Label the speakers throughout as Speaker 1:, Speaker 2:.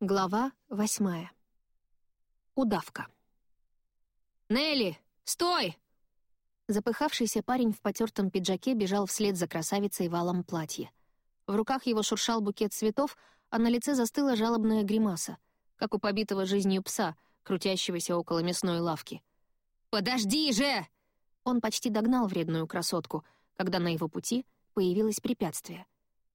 Speaker 1: Глава восьмая. Удавка.
Speaker 2: «Нелли, стой!»
Speaker 1: Запыхавшийся парень в потертом пиджаке бежал вслед за красавицей валом платья. В руках его шуршал букет цветов, а на лице застыла жалобная гримаса, как у побитого жизнью пса, крутящегося около мясной лавки.
Speaker 2: «Подожди же!»
Speaker 1: Он почти догнал вредную красотку, когда на его пути появилось препятствие.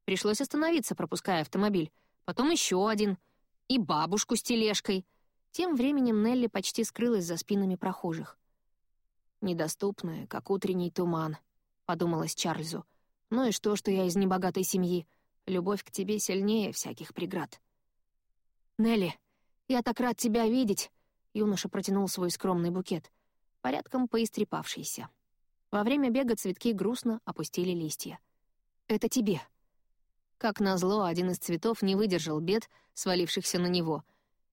Speaker 1: Пришлось остановиться, пропуская автомобиль. Потом еще один — и бабушку с тележкой. Тем временем Нелли почти скрылась за спинами прохожих. «Недоступная, как утренний туман», — подумалось Чарльзу. «Ну и что, что я из небогатой семьи? Любовь к тебе сильнее всяких преград». «Нелли, я так рад тебя видеть!» Юноша протянул свой скромный букет, порядком поистрепавшийся. Во время бега цветки грустно опустили листья. «Это тебе», как назло, один из цветов не выдержал бед, свалившихся на него.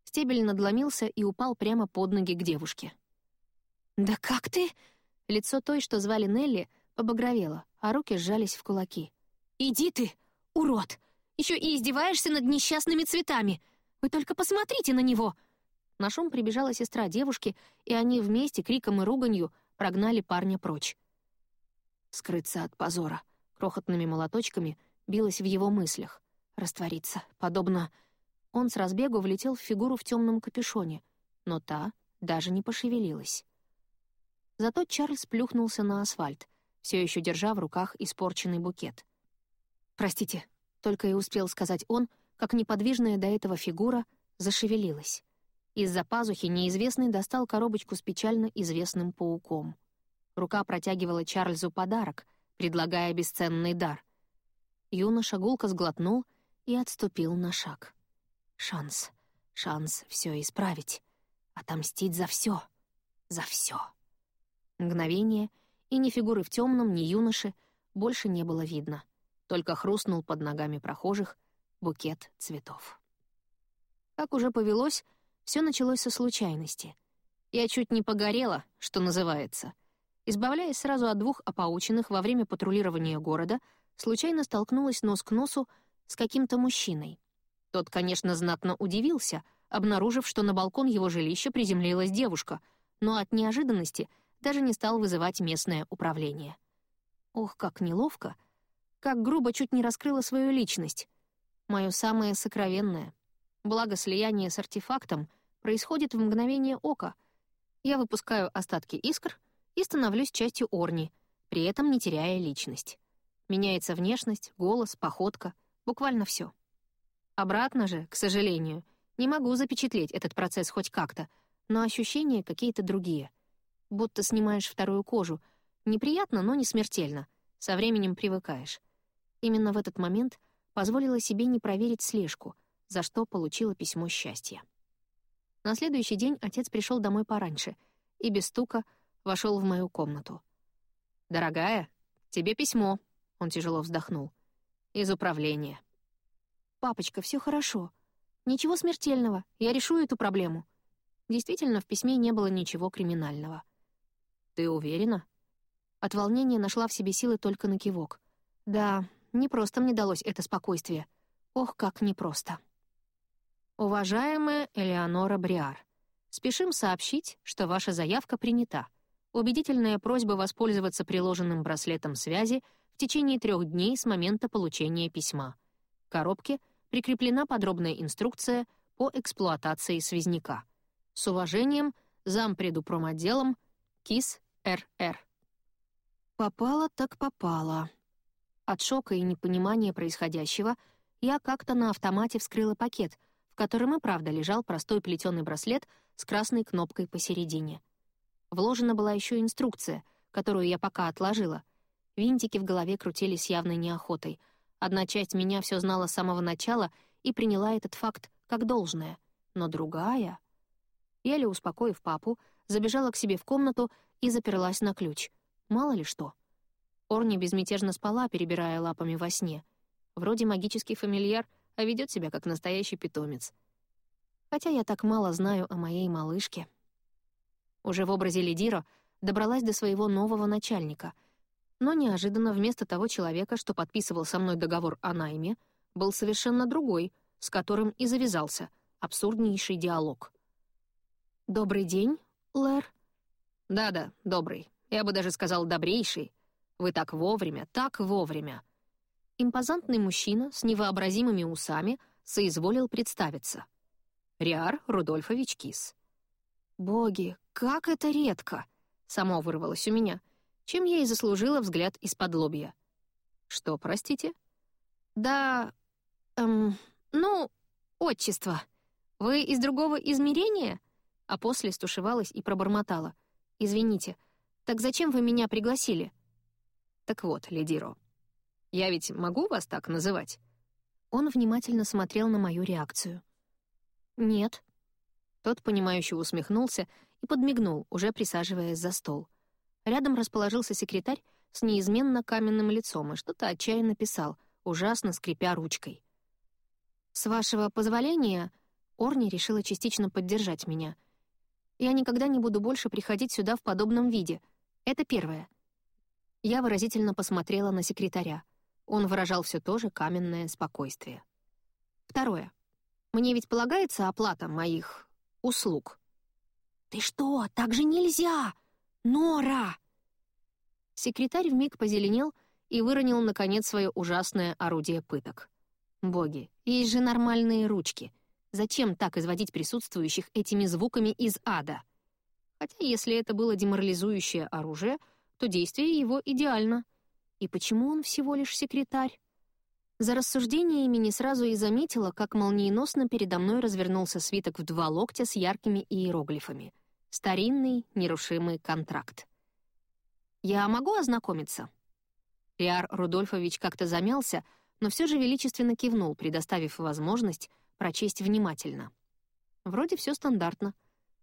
Speaker 1: Стебель надломился и упал прямо под ноги к девушке. «Да как ты?» Лицо той, что звали Нелли, побагровело, а руки сжались в кулаки. «Иди ты, урод! Еще и издеваешься над несчастными цветами! Вы только посмотрите на него!» На шум прибежала сестра девушки, и они вместе, криком и руганью, прогнали парня прочь. Скрыться от позора. Крохотными молоточками — билась в его мыслях. Раствориться, подобно... Он с разбегу влетел в фигуру в темном капюшоне, но та даже не пошевелилась. Зато Чарльз плюхнулся на асфальт, все еще держа в руках испорченный букет. «Простите», — только и успел сказать он, как неподвижная до этого фигура зашевелилась. Из-за пазухи неизвестный достал коробочку с печально известным пауком. Рука протягивала Чарльзу подарок, предлагая бесценный дар. Юноша гулко сглотнул и отступил на шаг. Шанс, шанс все исправить, отомстить за все, за все. Мгновение, и ни фигуры в темном, ни юноши больше не было видно. Только хрустнул под ногами прохожих букет цветов. Как уже повелось, все началось со случайности. Я чуть не погорела, что называется. Избавляясь сразу от двух опаученных во время патрулирования города — случайно столкнулась нос к носу с каким-то мужчиной. Тот, конечно, знатно удивился, обнаружив, что на балкон его жилища приземлилась девушка, но от неожиданности даже не стал вызывать местное управление. Ох, как неловко, как грубо чуть не раскрыла свою личность. Мое самое сокровенное. Благо слияние с артефактом происходит в мгновение ока. Я выпускаю остатки искр и становлюсь частью Орни, при этом не теряя личность. Меняется внешность, голос, походка, буквально все. Обратно же, к сожалению, не могу запечатлеть этот процесс хоть как-то, но ощущения какие-то другие. Будто снимаешь вторую кожу. Неприятно, но не смертельно. Со временем привыкаешь. Именно в этот момент позволила себе не проверить слежку, за что получила письмо счастья. На следующий день отец пришел домой пораньше и без стука вошел в мою комнату. «Дорогая, тебе письмо», он тяжело вздохнул. «Из управления». «Папочка, все хорошо. Ничего смертельного. Я решу эту проблему». Действительно, в письме не было ничего криминального. «Ты уверена?» От волнения нашла в себе силы только на кивок. «Да, не просто мне далось это спокойствие. Ох, как непросто». «Уважаемая Элеонора Бриар, спешим сообщить, что ваша заявка принята. Убедительная просьба воспользоваться приложенным браслетом связи — течение трех дней с момента получения письма. К коробке прикреплена подробная инструкция по эксплуатации связняка. С уважением, зампреду промотделом КИС РР. Попало так попало. От шока и непонимания происходящего я как-то на автомате вскрыла пакет, в котором и правда лежал простой плетеный браслет с красной кнопкой посередине. Вложена была еще инструкция, которую я пока отложила, Винтики в голове крутились явной неохотой. Одна часть меня все знала с самого начала и приняла этот факт как должное, но другая... Еле успокоив папу, забежала к себе в комнату и заперлась на ключ. Мало ли что. Орни безмятежно спала, перебирая лапами во сне. Вроде магический фамильяр, а ведет себя как настоящий питомец. Хотя я так мало знаю о моей малышке. Уже в образе Лидира добралась до своего нового начальника — но неожиданно вместо того человека, что подписывал со мной договор о найме, был совершенно другой, с которым и завязался, Абсурднейший диалог. «Добрый день, Лэр?» «Да-да, добрый. Я бы даже сказал добрейший. Вы так вовремя, так вовремя». Импозантный мужчина с невообразимыми усами соизволил представиться. Риар Рудольфович Кис. «Боги, как это редко!» — само вырвалось у меня, чем я и заслужила взгляд из-под лобья. «Что, простите?» «Да... эм... ну, отчество. Вы из другого измерения?» А после стушевалась и пробормотала. «Извините, так зачем вы меня пригласили?» «Так вот, Ледиро, я ведь могу вас так называть?» Он внимательно смотрел на мою реакцию. «Нет». Тот, понимающе усмехнулся и подмигнул, уже присаживаясь за стол. Рядом расположился секретарь с неизменно каменным лицом и что-то отчаянно писал, ужасно скрипя ручкой. «С вашего позволения...» Орни решила частично поддержать меня. «Я никогда не буду больше приходить сюда в подобном виде. Это первое». Я выразительно посмотрела на секретаря. Он выражал все то же каменное спокойствие. Второе. Мне ведь полагается оплата моих услуг. «Ты что, так же нельзя! Нора!» Секретарь вмиг позеленел и выронил, наконец, свое ужасное орудие пыток. «Боги, есть же нормальные ручки. Зачем так изводить присутствующих этими звуками из ада?» Хотя если это было деморализующее оружие, то действие его идеально. И почему он всего лишь секретарь? За рассуждениями не сразу и заметила, как молниеносно передо мной развернулся свиток в два локтя с яркими иероглифами. Старинный, нерушимый контракт. «Я могу ознакомиться?» Риар Рудольфович как-то замялся, но все же величественно кивнул, предоставив возможность прочесть внимательно. Вроде все стандартно.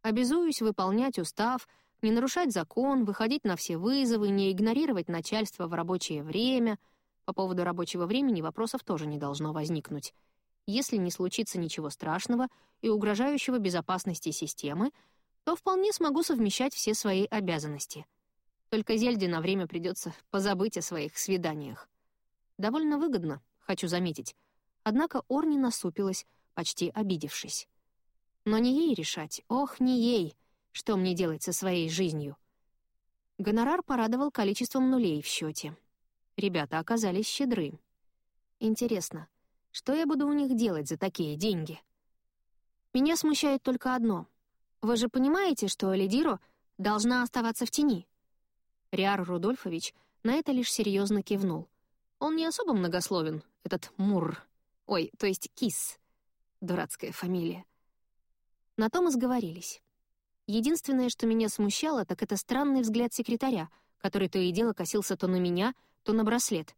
Speaker 1: Обязуюсь выполнять устав, не нарушать закон, выходить на все вызовы, не игнорировать начальство в рабочее время — по поводу рабочего времени вопросов тоже не должно возникнуть. Если не случится ничего страшного и угрожающего безопасности системы, то вполне смогу совмещать все свои обязанности. Только Зельде на время придется позабыть о своих свиданиях. Довольно выгодно, хочу заметить. Однако Орни насупилась, почти обидевшись. Но не ей решать, ох, не ей, что мне делать со своей жизнью. Гонорар порадовал количеством нулей в счете. Ребята оказались щедры. Интересно, что я буду у них делать за такие деньги? Меня смущает только одно. Вы же понимаете, что Лидиро должна оставаться в тени? Риар Рудольфович на это лишь серьезно кивнул. Он не особо многословен, этот Мур. Ой, то есть Кис. Дурацкая фамилия. На том и сговорились. Единственное, что меня смущало, так это странный взгляд секретаря, который то и дело косился то на меня, то на браслет.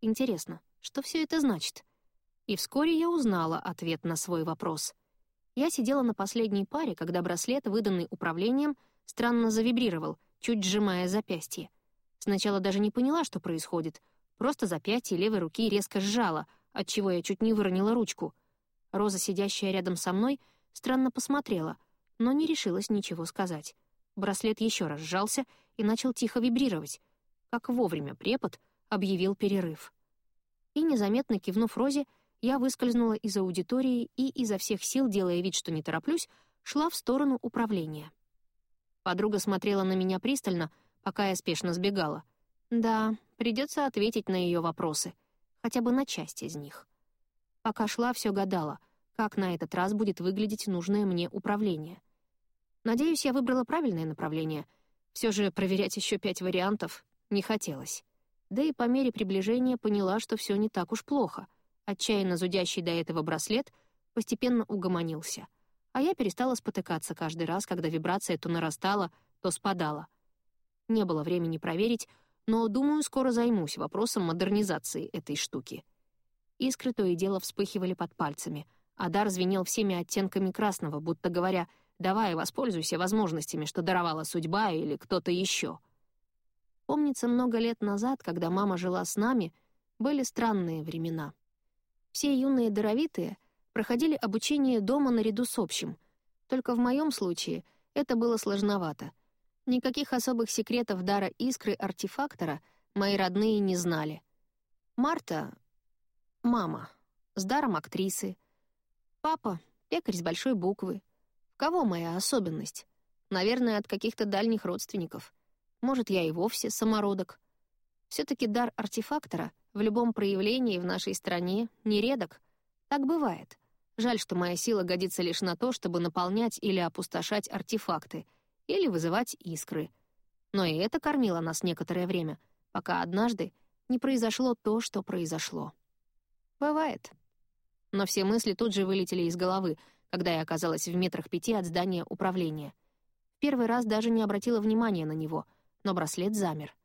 Speaker 1: Интересно, что все это значит? И вскоре я узнала ответ на свой вопрос. Я сидела на последней паре, когда браслет, выданный управлением, странно завибрировал, чуть сжимая запястье. Сначала даже не поняла, что происходит. Просто запястье левой руки резко сжало, отчего я чуть не выронила ручку. Роза, сидящая рядом со мной, странно посмотрела, но не решилась ничего сказать. Браслет еще раз сжался и начал тихо вибрировать. Как вовремя препод — объявил перерыв. И, незаметно кивнув Розе, я выскользнула из аудитории и, изо всех сил, делая вид, что не тороплюсь, шла в сторону управления. Подруга смотрела на меня пристально, пока я спешно сбегала. Да, придется ответить на ее вопросы, хотя бы на часть из них. Пока шла, все гадала, как на этот раз будет выглядеть нужное мне управление. Надеюсь, я выбрала правильное направление. Все же проверять еще пять вариантов не хотелось да и по мере приближения поняла, что все не так уж плохо. Отчаянно зудящий до этого браслет постепенно угомонился, а я перестала спотыкаться каждый раз, когда вибрация то нарастала, то спадала. Не было времени проверить, но, думаю, скоро займусь вопросом модернизации этой штуки. Искры то и дело вспыхивали под пальцами, а дар звенел всеми оттенками красного, будто говоря «давай, воспользуйся возможностями, что даровала судьба или кто-то еще». Помнится, много лет назад, когда мама жила с нами, были странные времена. Все юные даровитые проходили обучение дома наряду с общим. Только в моем случае это было сложновато. Никаких особых секретов дара искры артефактора мои родные не знали. Марта — мама, с даром актрисы. Папа Пекарь с большой буквы. В кого моя особенность? Наверное, от каких-то дальних родственников. Может, я и вовсе самородок. Все таки дар артефактора в любом проявлении в нашей стране нередок. Так бывает. Жаль, что моя сила годится лишь на то, чтобы наполнять или опустошать артефакты, или вызывать искры. Но и это кормило нас некоторое время, пока однажды не произошло то, что произошло. Бывает. Но все мысли тут же вылетели из головы, когда я оказалась в метрах пяти от здания управления. Первый раз даже не обратила внимания на него, но браслет замер.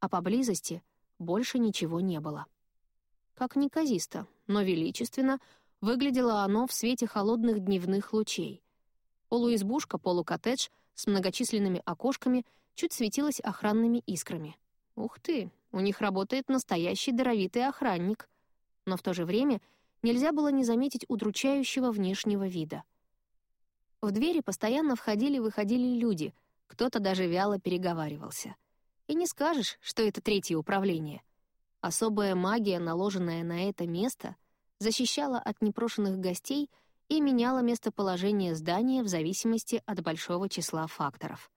Speaker 1: А поблизости больше ничего не было. Как неказисто, но величественно выглядело оно в свете холодных дневных лучей. Полуизбушка, полукоттедж с многочисленными окошками чуть светилась охранными искрами. Ух ты, у них работает настоящий даровитый охранник. Но в то же время нельзя было не заметить удручающего внешнего вида. В двери постоянно входили-выходили люди, кто-то даже вяло переговаривался. И не скажешь, что это третье управление. Особая магия, наложенная на это место, защищала от непрошенных гостей и меняла местоположение здания в зависимости от большого числа факторов.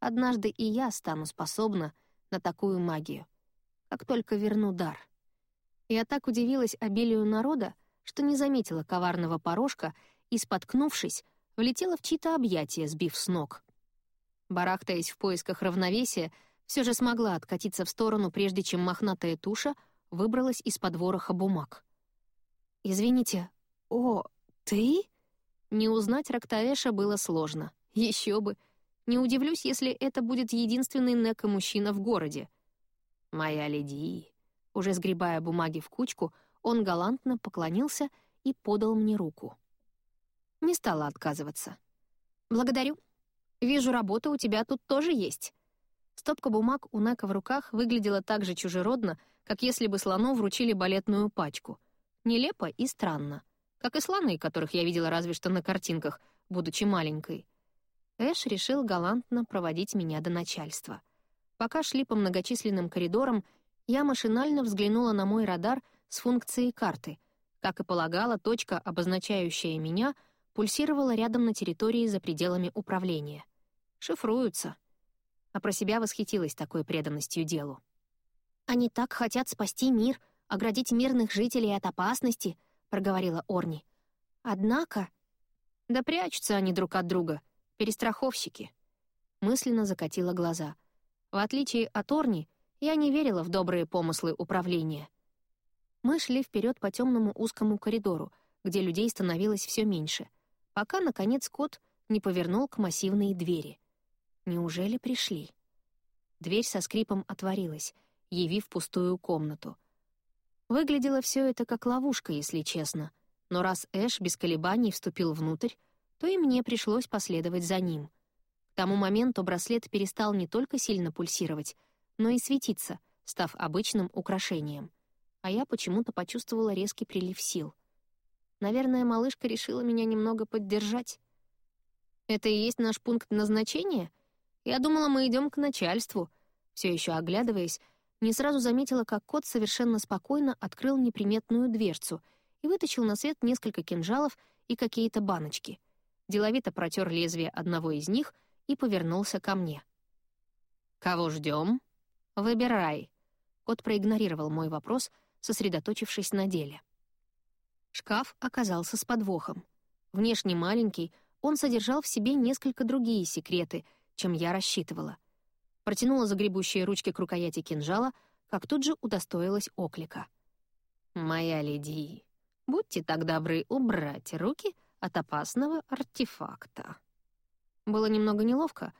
Speaker 1: Однажды и я стану способна на такую магию, как только верну дар. Я так удивилась обилию народа, что не заметила коварного порожка и, споткнувшись, влетела в чьи-то объятия, сбив с ног. Барахтаясь в поисках равновесия, все же смогла откатиться в сторону, прежде чем мохнатая туша выбралась из-под вороха бумаг. «Извините, о, ты?» Не узнать Рактаэша было сложно. Еще бы. Не удивлюсь, если это будет единственный неко-мужчина в городе. «Моя леди», уже сгребая бумаги в кучку, он галантно поклонился и подал мне руку. Не стала отказываться. «Благодарю. Вижу, работа у тебя тут тоже есть». Стопка бумаг у Нека в руках выглядела так же чужеродно, как если бы слону вручили балетную пачку. Нелепо и странно. Как и слоны, которых я видела разве что на картинках, будучи маленькой. Эш решил галантно проводить меня до начальства. Пока шли по многочисленным коридорам, я машинально взглянула на мой радар с функцией карты. Как и полагала, точка, обозначающая меня, пульсировала рядом на территории за пределами управления. Шифруются. А про себя восхитилась такой преданностью делу. «Они так хотят спасти мир, оградить мирных жителей от опасности», — проговорила Орни. «Однако...» «Да прячутся они друг от друга, перестраховщики». Мысленно закатила глаза. В отличие от Орни, я не верила в добрые помыслы управления. Мы шли вперед по темному узкому коридору, где людей становилось все меньше, пока, наконец, кот не повернул к массивной двери. Неужели пришли? Дверь со скрипом отворилась, явив пустую комнату. Выглядело все это как ловушка, если честно, но раз Эш без колебаний вступил внутрь, то и мне пришлось последовать за ним. К тому моменту браслет перестал не только сильно пульсировать, но и светиться, став обычным украшением. А я почему-то почувствовала резкий прилив сил. Наверное, малышка решила меня немного поддержать. Это и есть наш пункт назначения? Я думала, мы идем к начальству. Все еще оглядываясь, не сразу заметила, как кот совершенно спокойно открыл неприметную дверцу и вытащил на свет несколько кинжалов и какие-то баночки. Деловито протер лезвие одного из них и повернулся ко мне. «Кого ждем? «Выбирай». Кот проигнорировал мой вопрос, сосредоточившись на деле. Шкаф оказался с подвохом. Внешне маленький, он содержал в себе несколько другие секреты, чем я рассчитывала. Протянула загребущие ручки к рукояти кинжала, как тут же удостоилась оклика. «Моя леди, будьте так добры убрать руки от опасного артефакта». Было немного неловко.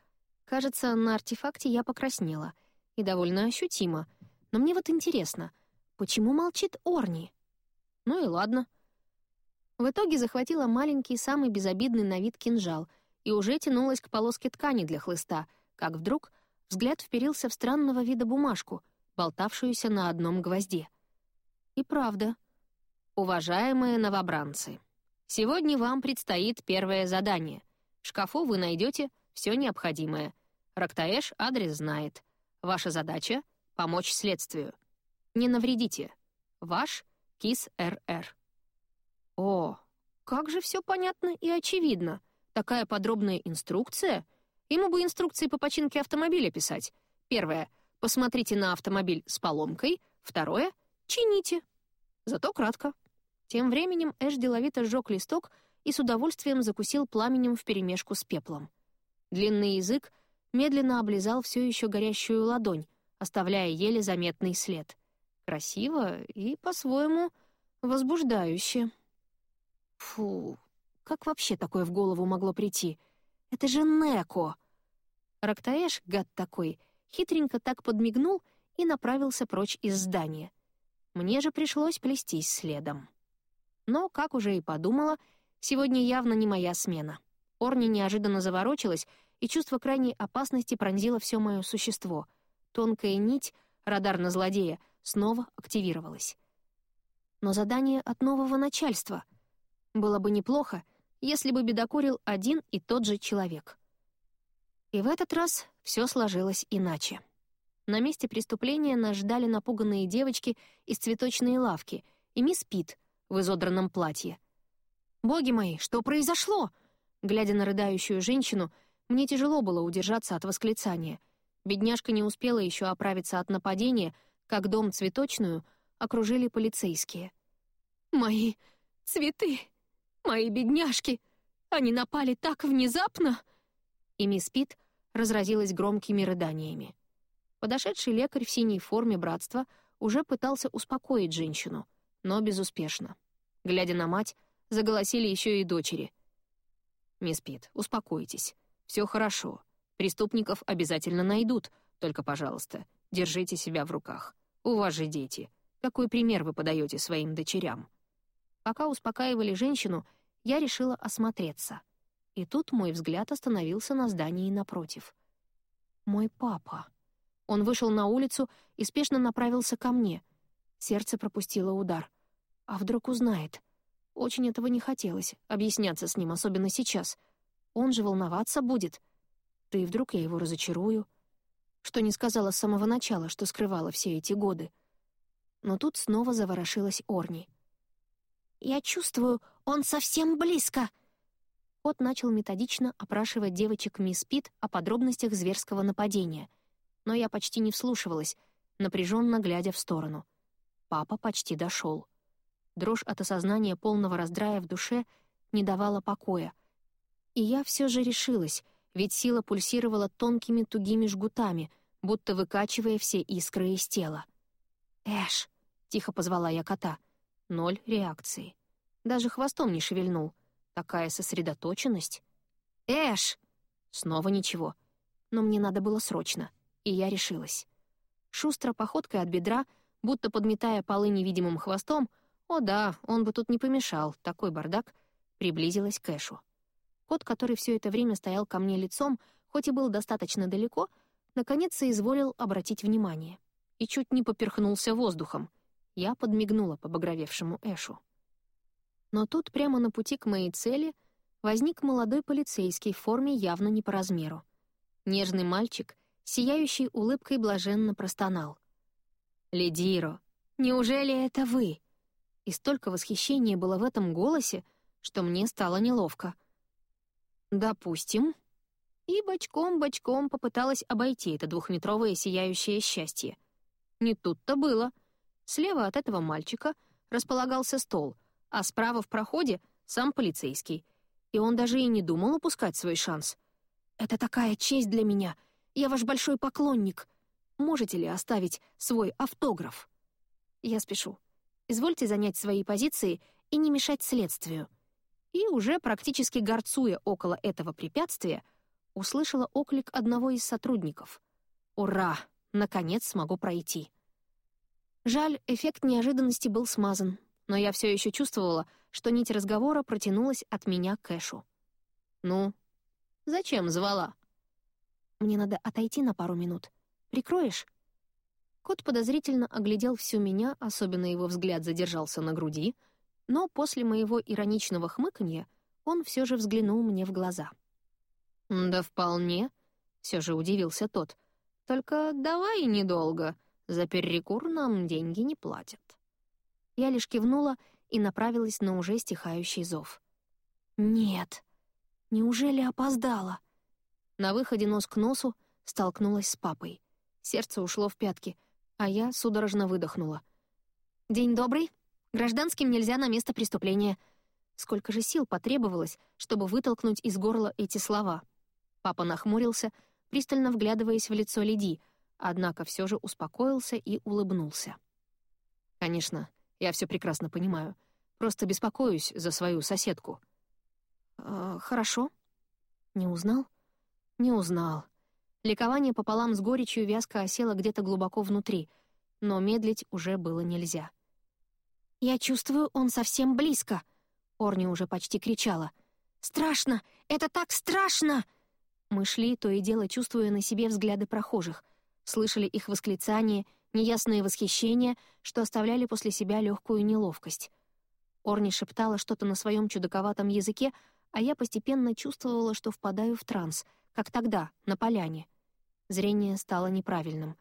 Speaker 1: Кажется, на артефакте я покраснела — и довольно ощутимо. Но мне вот интересно, почему молчит Орни? Ну и ладно. В итоге захватила маленький, самый безобидный на вид кинжал и уже тянулась к полоске ткани для хлыста, как вдруг взгляд вперился в странного вида бумажку, болтавшуюся на одном гвозде. И правда. Уважаемые новобранцы, сегодня вам предстоит первое задание. В шкафу вы найдете все необходимое. Рактаэш адрес знает. Ваша задача — помочь следствию. Не навредите. Ваш КИС РР. О, как же все понятно и очевидно. Такая подробная инструкция. Ему бы инструкции по починке автомобиля писать. Первое — посмотрите на автомобиль с поломкой. Второе — чините. Зато кратко. Тем временем Эш деловито сжег листок и с удовольствием закусил пламенем вперемешку с пеплом. Длинный язык медленно облизал все еще горящую ладонь, оставляя еле заметный след. Красиво и, по-своему, возбуждающе. Фу, как вообще такое в голову могло прийти? Это же Неко! Рактаэш, гад такой, хитренько так подмигнул и направился прочь из здания. Мне же пришлось плестись следом. Но, как уже и подумала, сегодня явно не моя смена. Орни неожиданно заворочилась, и чувство крайней опасности пронзило все мое существо. Тонкая нить, радар на злодея, снова активировалась. Но задание от нового начальства. Было бы неплохо, если бы бедокурил один и тот же человек. И в этот раз все сложилось иначе. На месте преступления нас ждали напуганные девочки из цветочной лавки и мисс Пит в изодранном платье. «Боги мои, что произошло?» Глядя на рыдающую женщину, мне тяжело было удержаться от восклицания. Бедняжка не успела еще оправиться от нападения, как дом цветочную окружили полицейские. «Мои цветы! Мои бедняжки! Они напали так внезапно!» И мисс Пит разразилась громкими рыданиями. Подошедший лекарь в синей форме братства уже пытался успокоить женщину, но безуспешно. Глядя на мать, заголосили еще и дочери. «Мисс Пит, успокойтесь. Все хорошо. Преступников обязательно найдут. Только, пожалуйста, держите себя в руках. У вас же дети. Какой пример вы подаете своим дочерям?» Пока успокаивали женщину, я решила осмотреться. И тут мой взгляд остановился на здании напротив. Мой папа. Он вышел на улицу и спешно направился ко мне. Сердце пропустило удар. А вдруг узнает? Очень этого не хотелось, объясняться с ним, особенно сейчас. Он же волноваться будет. Да и вдруг я его разочарую. Что не сказала с самого начала, что скрывала все эти годы. Но тут снова заворошилась Орни. «Я чувствую, он совсем близко!» Кот начал методично опрашивать девочек мисс Пит о подробностях зверского нападения. Но я почти не вслушивалась, напряженно глядя в сторону. Папа почти дошел. Дрожь от осознания полного раздрая в душе не давала покоя. И я все же решилась, ведь сила пульсировала тонкими тугими жгутами, будто выкачивая все искры из тела. «Эш!» — тихо позвала я кота. Ноль реакции. Даже хвостом не шевельнул. Такая сосредоточенность. «Эш!» Снова ничего. Но мне надо было срочно, и я решилась. Шустро походкой от бедра, будто подметая полы невидимым хвостом, о да, он бы тут не помешал, такой бардак, приблизилась к Эшу. Кот, который все это время стоял ко мне лицом, хоть и был достаточно далеко, наконец соизволил обратить внимание. И чуть не поперхнулся воздухом. Я подмигнула побагровевшему Эшу. Но тут, прямо на пути к моей цели, возник молодой полицейский в форме явно не по размеру. Нежный мальчик, сияющий улыбкой, блаженно простонал. «Лидиро, неужели это вы?» И столько восхищения было в этом голосе, что мне стало неловко. «Допустим». И бочком-бочком попыталась обойти это двухметровое сияющее счастье. Не тут-то было. Слева от этого мальчика располагался стол, а справа в проходе — сам полицейский. И он даже и не думал упускать свой шанс. «Это такая честь для меня. Я ваш большой поклонник. Можете ли оставить свой автограф?» Я спешу. Извольте занять свои позиции и не мешать следствию». И уже практически горцуя около этого препятствия, услышала оклик одного из сотрудников. «Ура! Наконец смогу пройти!» Жаль, эффект неожиданности был смазан, но я все еще чувствовала, что нить разговора протянулась от меня к Эшу. «Ну, зачем звала?» «Мне надо отойти на пару минут. Прикроешь?» Кот подозрительно оглядел всю меня, особенно его взгляд задержался на груди, но после моего ироничного хмыканья он все же взглянул мне в глаза. «Да вполне», — все же удивился тот. «Только давай недолго, за перекур нам деньги не платят». Я лишь кивнула и направилась на уже стихающий зов. Нет. Неужели опоздала? На выходе нос к носу столкнулась с папой. Сердце ушло в пятки, а я судорожно выдохнула. «День добрый. Гражданским нельзя на место преступления». Сколько же сил потребовалось, чтобы вытолкнуть из горла эти слова? Папа нахмурился, пристально вглядываясь в лицо Лиди, однако все же успокоился и улыбнулся. «Конечно, я все прекрасно понимаю. Просто беспокоюсь за свою соседку». «Э, «Хорошо». «Не узнал?» «Не узнал». Ликование пополам с горечью вязко осело где-то глубоко внутри, но медлить уже было нельзя. «Я чувствую, он совсем близко», — Орни уже почти кричала. «Страшно! Это так страшно!» Мы шли, то и дело чувствуя на себе взгляды прохожих, слышали их восклицания, неясные восхищения, что оставляли после себя легкую неловкость. Орни шептала что-то на своем чудаковатом языке, а я постепенно чувствовала, что впадаю в транс, как тогда, на поляне. Зрение стало неправильным.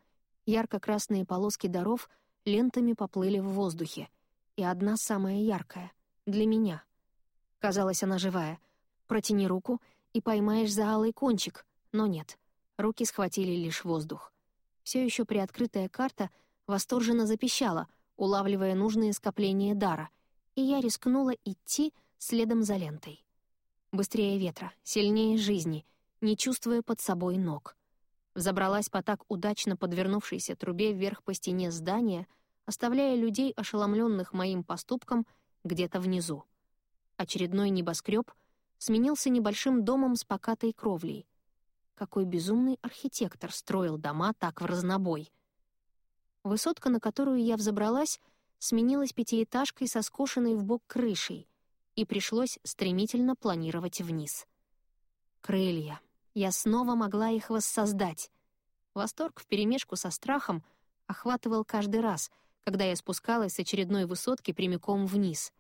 Speaker 1: Ярко-красные полоски даров лентами поплыли в воздухе. И одна самая яркая — для меня. Казалось, она живая. Протяни руку — и поймаешь за алый кончик, но нет. Руки схватили лишь воздух. Все еще приоткрытая карта восторженно запищала, улавливая нужные скопления дара, и я рискнула идти следом за лентой. Быстрее ветра, сильнее жизни, не чувствуя под собой ног. Взобралась по так удачно подвернувшейся трубе вверх по стене здания, оставляя людей, ошеломленных моим поступком, где-то внизу. Очередной небоскреб — сменился небольшим домом с покатой кровлей. Какой безумный архитектор строил дома так в разнобой. Высотка, на которую я взобралась, сменилась пятиэтажкой со скошенной в бок крышей, и пришлось стремительно планировать вниз. Крылья. Я снова могла их воссоздать. Восторг вперемешку со страхом охватывал каждый раз, когда я спускалась с очередной высотки прямиком вниз.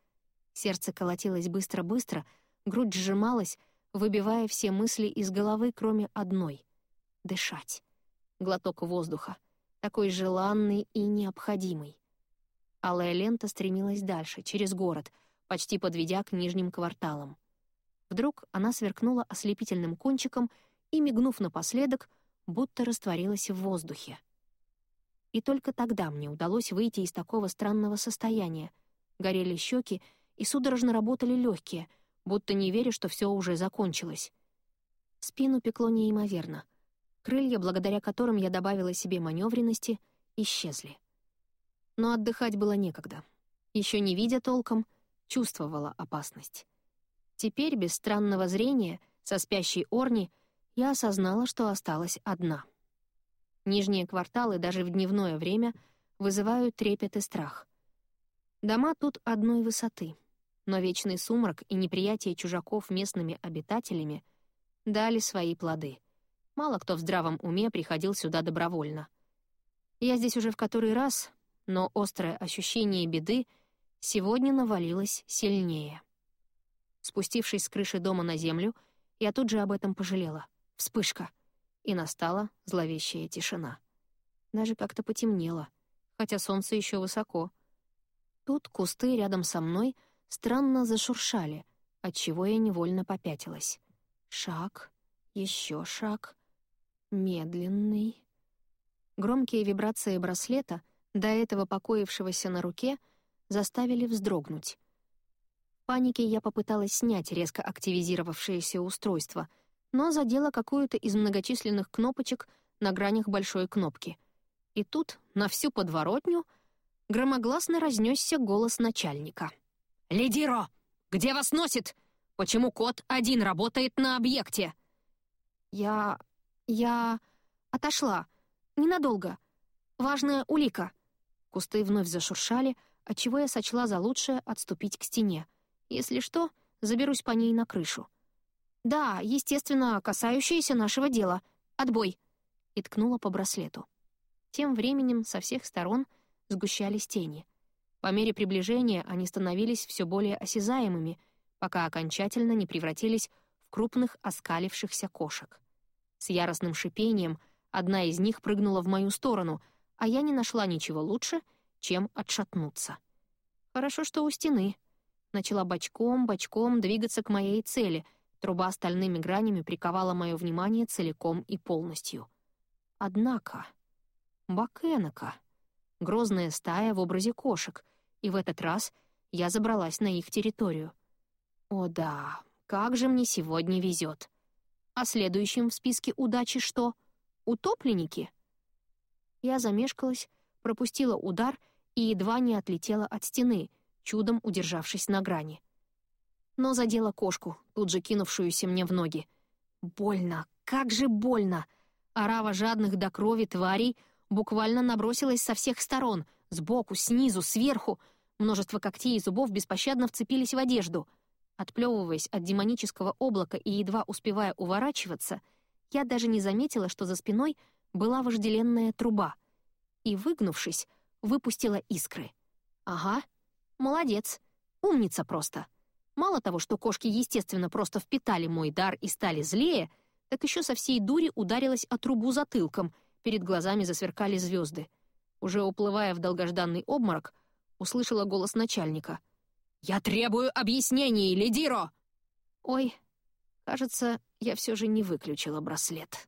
Speaker 1: Сердце колотилось быстро-быстро — Грудь сжималась, выбивая все мысли из головы, кроме одной — дышать. Глоток воздуха, такой желанный и необходимый. Алая лента стремилась дальше, через город, почти подведя к нижним кварталам. Вдруг она сверкнула ослепительным кончиком и, мигнув напоследок, будто растворилась в воздухе. И только тогда мне удалось выйти из такого странного состояния. Горели щеки и судорожно работали легкие — будто не веря, что все уже закончилось. Спину пекло неимоверно. Крылья, благодаря которым я добавила себе маневренности, исчезли. Но отдыхать было некогда. Еще не видя толком, чувствовала опасность. Теперь, без странного зрения, со спящей Орни, я осознала, что осталась одна. Нижние кварталы даже в дневное время вызывают трепет и страх. Дома тут одной высоты — но вечный сумрак и неприятие чужаков местными обитателями дали свои плоды. Мало кто в здравом уме приходил сюда добровольно. Я здесь уже в который раз, но острое ощущение беды сегодня навалилось сильнее. Спустившись с крыши дома на землю, я тут же об этом пожалела. Вспышка. И настала зловещая тишина. Даже как-то потемнело, хотя солнце еще высоко. Тут кусты рядом со мной — странно зашуршали, отчего я невольно попятилась. Шаг, еще шаг, медленный. Громкие вибрации браслета, до этого покоившегося на руке, заставили вздрогнуть. В панике я попыталась снять резко активизировавшееся устройство, но задела какую-то из многочисленных кнопочек на гранях большой кнопки. И тут, на всю подворотню, громогласно разнесся голос начальника — «Лидиро! Где вас носит? Почему код один работает на объекте?» «Я... я... отошла. Ненадолго. Важная улика». Кусты вновь зашуршали, отчего я сочла за лучшее отступить к стене. Если что, заберусь по ней на крышу. «Да, естественно, касающееся нашего дела. Отбой!» И ткнула по браслету. Тем временем со всех сторон сгущались тени — по мере приближения они становились все более осязаемыми, пока окончательно не превратились в крупных оскалившихся кошек. С яростным шипением одна из них прыгнула в мою сторону, а я не нашла ничего лучше, чем отшатнуться. Хорошо, что у стены. Начала бочком-бочком двигаться к моей цели. Труба стальными гранями приковала мое внимание целиком и полностью. Однако... Бакенока. Грозная стая в образе кошек. И в этот раз я забралась на их территорию. О да, как же мне сегодня везет. А следующим в списке удачи что? Утопленники? Я замешкалась, пропустила удар и едва не отлетела от стены, чудом удержавшись на грани. Но задела кошку, тут же кинувшуюся мне в ноги. Больно, как же больно! Орава жадных до крови тварей буквально набросилась со всех сторон, сбоку, снизу, сверху. Множество когтей и зубов беспощадно вцепились в одежду. Отплевываясь от демонического облака и едва успевая уворачиваться, я даже не заметила, что за спиной была вожделенная труба. И, выгнувшись, выпустила искры. Ага, молодец, умница просто. Мало того, что кошки, естественно, просто впитали мой дар и стали злее, так еще со всей дури ударилась о трубу затылком, перед глазами засверкали звезды. Уже уплывая в долгожданный обморок, услышала голос начальника. «Я требую объяснений, Лидиро!» Ой, кажется, я все же не выключила браслет.